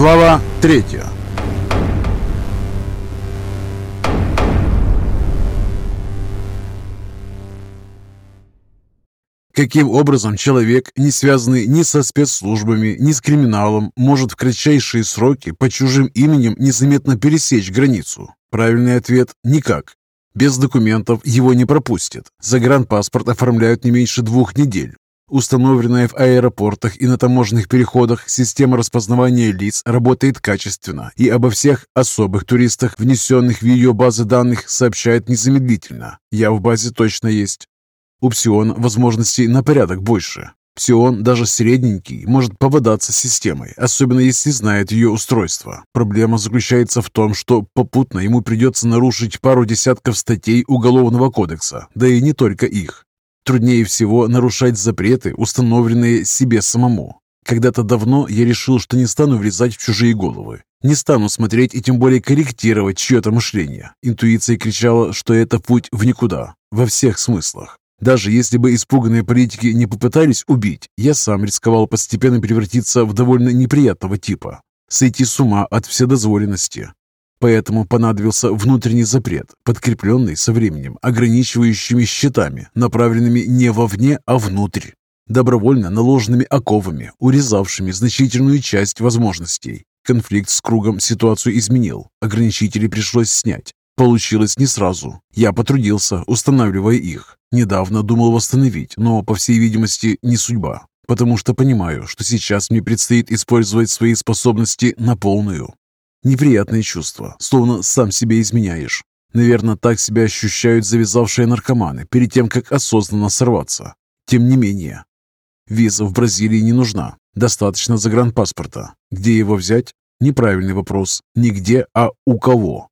Глава третья Каким образом человек, не связанный ни со спецслужбами, ни с криминалом, может в кратчайшие сроки по чужим именем незаметно пересечь границу? Правильный ответ – никак. Без документов его не пропустят. Загранпаспорт оформляют не меньше двух недель. Установленная в аэропортах и на таможенных переходах система распознавания лиц работает качественно и обо всех особых туристах, внесенных в ее базы данных, сообщает незамедлительно. Я в базе точно есть. У Псиона возможностей на порядок больше. Псион, даже средненький, может поводаться системой, особенно если знает ее устройство. Проблема заключается в том, что попутно ему придется нарушить пару десятков статей Уголовного кодекса, да и не только их. Труднее всего нарушать запреты, установленные себе самому. Когда-то давно я решил, что не стану влезать в чужие головы. Не стану смотреть и тем более корректировать чье-то мышление. Интуиция кричала, что это путь в никуда, во всех смыслах. Даже если бы испуганные политики не попытались убить, я сам рисковал постепенно превратиться в довольно неприятного типа. Сойти с ума от вседозволенности. Поэтому понадобился внутренний запрет, подкрепленный со временем ограничивающими щитами, направленными не вовне, а внутрь, добровольно наложенными оковами, урезавшими значительную часть возможностей. Конфликт с кругом ситуацию изменил, ограничители пришлось снять. Получилось не сразу. Я потрудился, устанавливая их. Недавно думал восстановить, но, по всей видимости, не судьба, потому что понимаю, что сейчас мне предстоит использовать свои способности на полную. Неприятное чувство, словно сам себе изменяешь. Наверное, так себя ощущают завязавшие наркоманы перед тем, как осознанно сорваться. Тем не менее, виза в Бразилии не нужна. Достаточно загранпаспорта. Где его взять? Неправильный вопрос. Нигде, а у кого?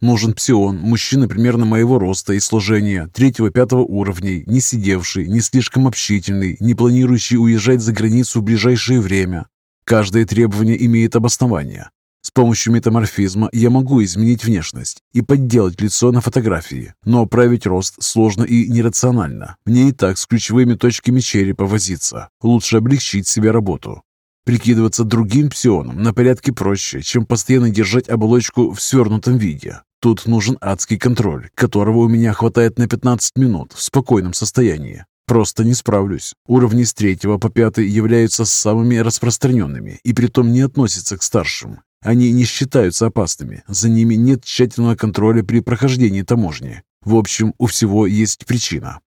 Нужен псион, мужчина примерно моего роста и сложения, третьего-пятого уровней, не сидевший, не слишком общительный, не планирующий уезжать за границу в ближайшее время. Каждое требование имеет обоснование. С помощью метаморфизма я могу изменить внешность и подделать лицо на фотографии, но править рост сложно и нерационально. Мне и так с ключевыми точками черепа возиться. Лучше облегчить себе работу. Прикидываться другим псионом на порядке проще, чем постоянно держать оболочку в свернутом виде. Тут нужен адский контроль, которого у меня хватает на 15 минут в спокойном состоянии. Просто не справлюсь. Уровни с третьего по пятый являются самыми распространенными и притом не относятся к старшим. Они не считаются опасными, за ними нет тщательного контроля при прохождении таможни. В общем, у всего есть причина.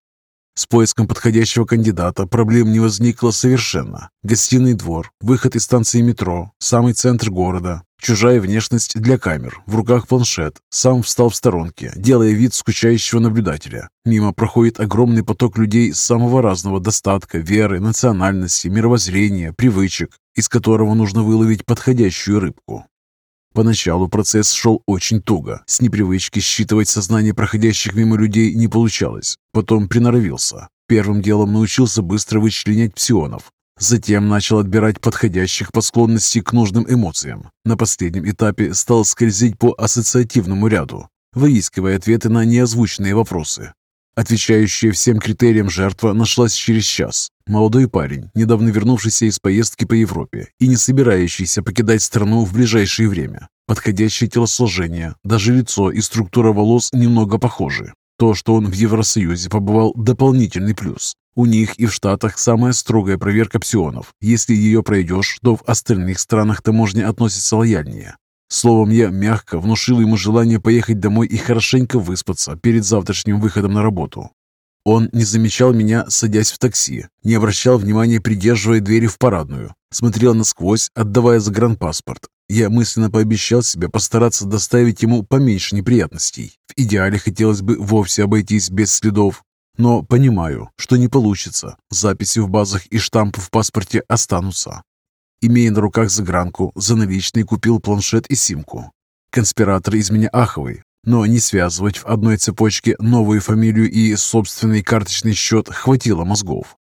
С поиском подходящего кандидата проблем не возникло совершенно. Гостиный двор, выход из станции метро, самый центр города, чужая внешность для камер, в руках планшет. Сам встал в сторонке, делая вид скучающего наблюдателя. Мимо проходит огромный поток людей самого разного достатка, веры, национальности, мировоззрения, привычек, из которого нужно выловить подходящую рыбку. Поначалу процесс шел очень туго. С непривычки считывать сознание проходящих мимо людей не получалось. Потом приноровился. Первым делом научился быстро вычленять псионов. Затем начал отбирать подходящих по склонности к нужным эмоциям. На последнем этапе стал скользить по ассоциативному ряду, выискивая ответы на неозвученные вопросы. Отвечающая всем критериям жертва нашлась через час. Молодой парень, недавно вернувшийся из поездки по Европе и не собирающийся покидать страну в ближайшее время. Подходящее телосложение, даже лицо и структура волос немного похожи. То, что он в Евросоюзе побывал, дополнительный плюс. У них и в Штатах самая строгая проверка псионов. Если ее пройдешь, то в остальных странах таможня относится лояльнее. Словом, я мягко внушил ему желание поехать домой и хорошенько выспаться перед завтрашним выходом на работу. Он не замечал меня, садясь в такси, не обращал внимания, придерживая двери в парадную, смотрел насквозь, отдавая загранпаспорт. Я мысленно пообещал себе постараться доставить ему поменьше неприятностей. В идеале хотелось бы вовсе обойтись без следов, но понимаю, что не получится. Записи в базах и штампы в паспорте останутся. Имея на руках загранку, за наличные купил планшет и симку. Конспиратор из меня аховый, но не связывать в одной цепочке новую фамилию и собственный карточный счет хватило мозгов.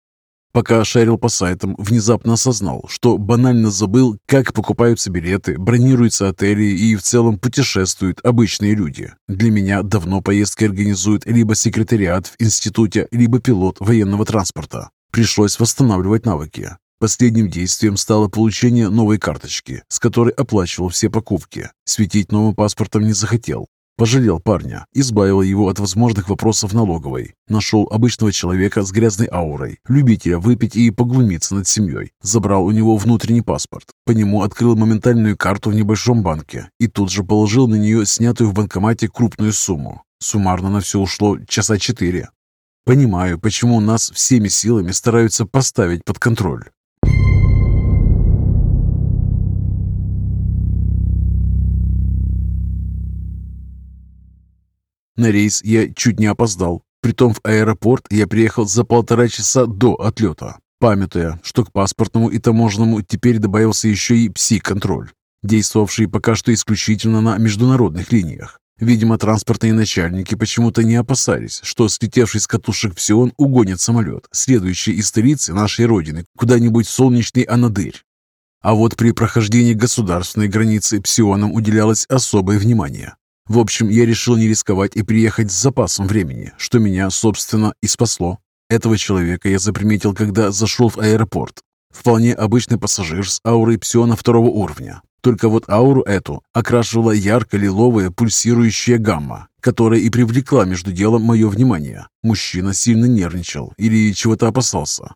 Пока шарил по сайтам, внезапно осознал, что банально забыл, как покупаются билеты, бронируются отели и в целом путешествуют обычные люди. Для меня давно поездки организует либо секретариат в институте, либо пилот военного транспорта. Пришлось восстанавливать навыки. Последним действием стало получение новой карточки, с которой оплачивал все покупки. Светить новым паспортом не захотел. Пожалел парня, избавил его от возможных вопросов налоговой. Нашел обычного человека с грязной аурой, любителя выпить и поглумиться над семьей. Забрал у него внутренний паспорт. По нему открыл моментальную карту в небольшом банке и тут же положил на нее снятую в банкомате крупную сумму. Суммарно на все ушло часа четыре. Понимаю, почему нас всеми силами стараются поставить под контроль. На рейс я чуть не опоздал. Притом в аэропорт я приехал за полтора часа до отлета, памятуя, что к паспортному и таможенному теперь добавился еще и пси-контроль, действовавший пока что исключительно на международных линиях. Видимо, транспортные начальники почему-то не опасались, что слетевший с катушек Псион угонит самолет, следующий из столицы нашей родины, куда-нибудь солнечный Анадырь. А вот при прохождении государственной границы Псионам уделялось особое внимание. В общем, я решил не рисковать и приехать с запасом времени, что меня, собственно, и спасло. Этого человека я заприметил, когда зашел в аэропорт. Вполне обычный пассажир с аурой псиона второго уровня. Только вот ауру эту окрашивала ярко-лиловая пульсирующая гамма, которая и привлекла между делом мое внимание. Мужчина сильно нервничал или чего-то опасался.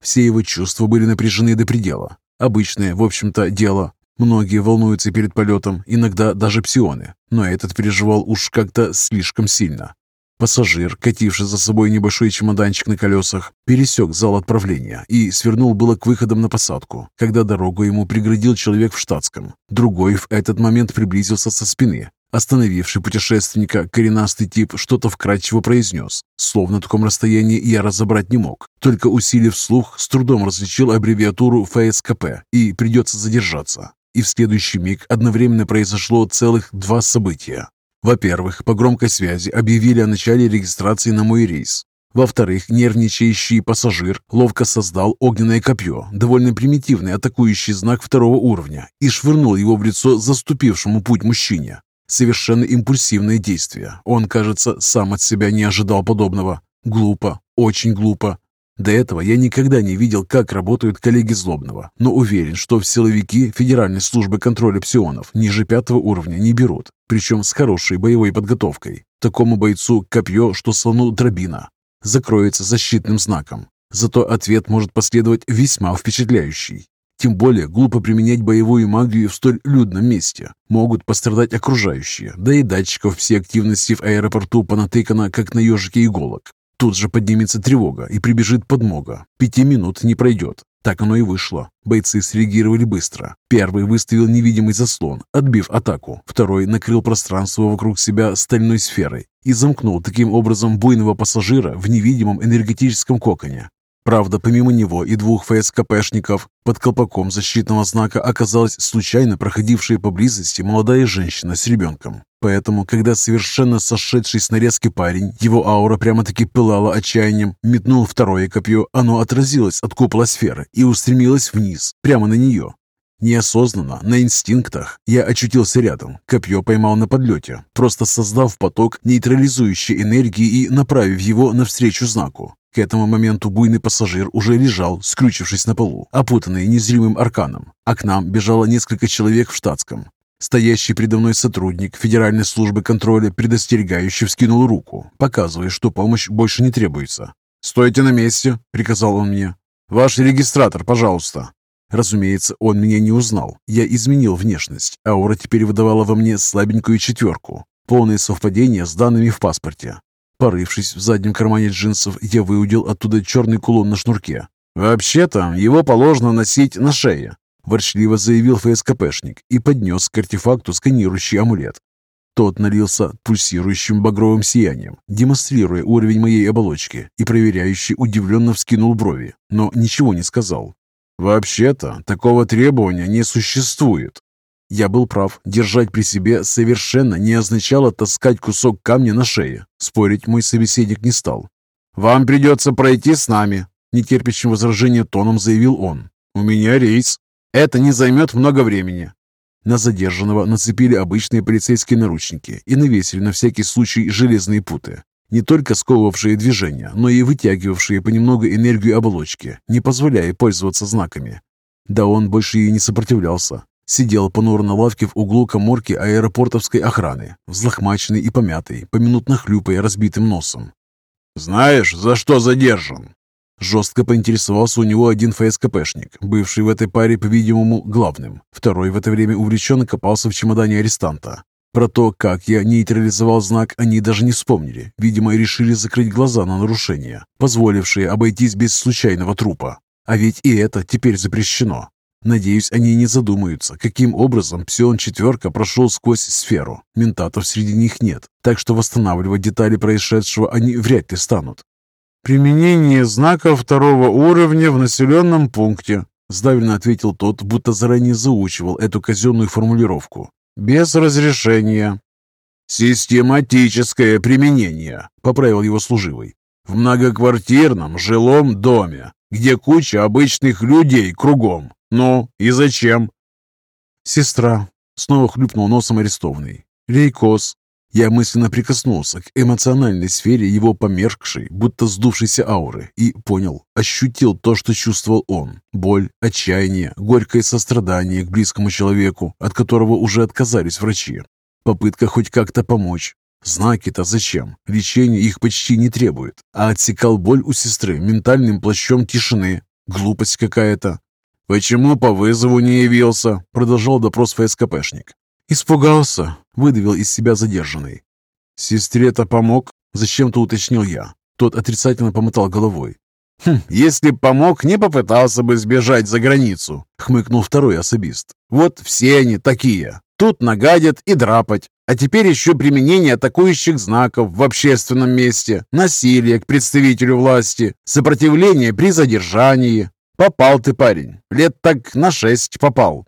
Все его чувства были напряжены до предела. Обычное, в общем-то, дело. Многие волнуются перед полетом, иногда даже псионы, но этот переживал уж как-то слишком сильно. Пассажир, кативший за собой небольшой чемоданчик на колесах, пересек зал отправления и свернул было к выходам на посадку, когда дорогу ему преградил человек в штатском. Другой в этот момент приблизился со спины. Остановивший путешественника, коренастый тип что-то вкрадчиво произнес. Словно на таком расстоянии я разобрать не мог. Только усилив слух, с трудом различил аббревиатуру ФСКП и придется задержаться. И в следующий миг одновременно произошло целых два события. Во-первых, по громкой связи объявили о начале регистрации на мой рейс. Во-вторых, нервничающий пассажир ловко создал огненное копье, довольно примитивный атакующий знак второго уровня, и швырнул его в лицо заступившему путь мужчине. Совершенно импульсивное действие. Он, кажется, сам от себя не ожидал подобного. Глупо, очень глупо. До этого я никогда не видел, как работают коллеги Злобного, но уверен, что в силовики Федеральной службы контроля псионов ниже пятого уровня не берут, причем с хорошей боевой подготовкой. Такому бойцу копье, что слону дробина, закроется защитным знаком. Зато ответ может последовать весьма впечатляющий. Тем более глупо применять боевую магию в столь людном месте. Могут пострадать окружающие, да и датчиков все активности в аэропорту понатыкано, как на ежике иголок. Тут же поднимется тревога и прибежит подмога. Пяти минут не пройдет. Так оно и вышло. Бойцы среагировали быстро. Первый выставил невидимый заслон, отбив атаку. Второй накрыл пространство вокруг себя стальной сферой и замкнул таким образом буйного пассажира в невидимом энергетическом коконе. Правда, помимо него и двух ФСКПшников, под колпаком защитного знака оказалась случайно проходившая поблизости молодая женщина с ребенком. Поэтому, когда совершенно сошедший с нарезки парень, его аура прямо-таки пылала отчаянием, метнул второе копье, оно отразилось от купола сферы и устремилось вниз, прямо на нее. Неосознанно, на инстинктах, я очутился рядом, копье поймал на подлете, просто создав поток нейтрализующей энергии и направив его навстречу знаку. К этому моменту буйный пассажир уже лежал, скрючившись на полу, опутанный незримым арканом, а к нам бежало несколько человек в штатском. Стоящий передо мной сотрудник Федеральной службы контроля предостерегающе вскинул руку, показывая, что помощь больше не требуется. «Стойте на месте!» — приказал он мне. «Ваш регистратор, пожалуйста!» Разумеется, он меня не узнал. Я изменил внешность. Аура теперь выдавала во мне слабенькую четверку. Полное совпадение с данными в паспорте. Порывшись в заднем кармане джинсов, я выудил оттуда черный кулон на шнурке. «Вообще-то, его положено носить на шее», – ворчливо заявил ФСКПшник и поднес к артефакту сканирующий амулет. Тот налился пульсирующим багровым сиянием, демонстрируя уровень моей оболочки, и проверяющий удивленно вскинул брови, но ничего не сказал. «Вообще-то, такого требования не существует», я был прав. Держать при себе совершенно не означало таскать кусок камня на шее. Спорить мой собеседник не стал. «Вам придется пройти с нами», — нетерпящим возражения тоном заявил он. «У меня рейс. Это не займет много времени». На задержанного нацепили обычные полицейские наручники и навесили на всякий случай железные путы. не только сковывавшие движения, но и вытягивавшие понемногу энергию оболочки, не позволяя пользоваться знаками. Да он больше и не сопротивлялся. Сидел понуро на лавке в углу коморки аэропортовской охраны, взлохмаченный и помятый, поминутно хлюпая разбитым носом. «Знаешь, за что задержан?» Жестко поинтересовался у него один ФСКПшник, бывший в этой паре, по-видимому, главным. Второй в это время увлеченно копался в чемодане арестанта. Про то, как я нейтрализовал знак, они даже не вспомнили. Видимо, решили закрыть глаза на нарушения, позволившие обойтись без случайного трупа. А ведь и это теперь запрещено. Надеюсь, они не задумаются, каким образом Псион-четверка прошел сквозь сферу. Ментатов среди них нет, так что восстанавливать детали происшедшего они вряд ли станут. «Применение знака второго уровня в населенном пункте», сдавленно ответил тот, будто заранее заучивал эту казенную формулировку. «Без разрешения». «Систематическое применение», — поправил его служивый. «В многоквартирном жилом доме, где куча обычных людей кругом. Ну, и зачем?» «Сестра», — снова хлюпнул носом арестованный. «Лейкоз». Я мысленно прикоснулся к эмоциональной сфере его померкшей, будто сдувшейся ауры, и понял, ощутил то, что чувствовал он. Боль, отчаяние, горькое сострадание к близкому человеку, от которого уже отказались врачи. Попытка хоть как-то помочь. Знаки-то зачем? Лечение их почти не требует. А отсекал боль у сестры ментальным плащом тишины. Глупость какая-то. «Почему по вызову не явился?» Продолжал допрос ФСКПшник. «Испугался», — выдавил из себя задержанный. «Сестре-то помог?» — зачем-то уточнил я. Тот отрицательно помотал головой. «Хм, если б помог, не попытался бы сбежать за границу», — хмыкнул второй особист. «Вот все они такие. Тут нагадят и драпать. А теперь еще применение атакующих знаков в общественном месте, насилие к представителю власти, сопротивление при задержании. Попал ты, парень. Лет так на шесть попал.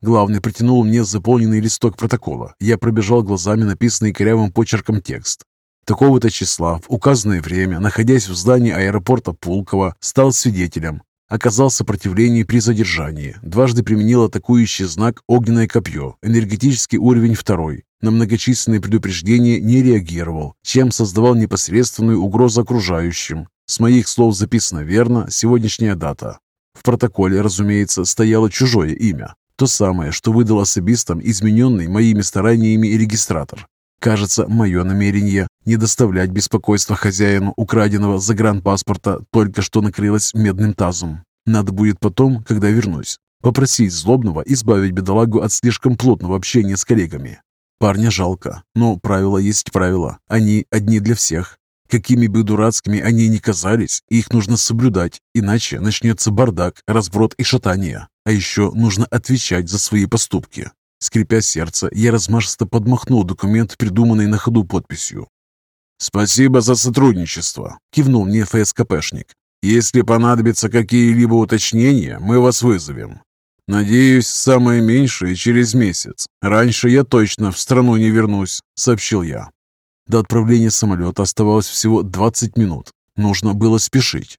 Главный протянул мне заполненный листок протокола. Я пробежал глазами написанный корявым почерком текст. Такого-то числа, в указанное время, находясь в здании аэропорта Пулково, стал свидетелем. Оказал сопротивление при задержании. Дважды применил атакующий знак «Огненное копье», энергетический уровень второй. На многочисленные предупреждения не реагировал, чем создавал непосредственную угрозу окружающим. С моих слов записано верно сегодняшняя дата. В протоколе, разумеется, стояло чужое имя. То самое, что выдал особистам измененный моими стараниями регистратор. Кажется, мое намерение не доставлять беспокойства хозяину украденного загранпаспорта только что накрылось медным тазом. Надо будет потом, когда вернусь, попросить злобного избавить бедолагу от слишком плотного общения с коллегами. Парня жалко, но правила есть правила. Они одни для всех. Какими бы дурацкими они ни казались, их нужно соблюдать, иначе начнется бардак, разброд и шатание. А еще нужно отвечать за свои поступки. Скрипя сердце, я размашисто подмахнул документ, придуманный на ходу подписью. «Спасибо за сотрудничество», — кивнул мне ФСКПшник. «Если понадобятся какие-либо уточнения, мы вас вызовем. «Надеюсь, самое меньшее через месяц. Раньше я точно в страну не вернусь», — сообщил я. До отправления самолета оставалось всего 20 минут. Нужно было спешить.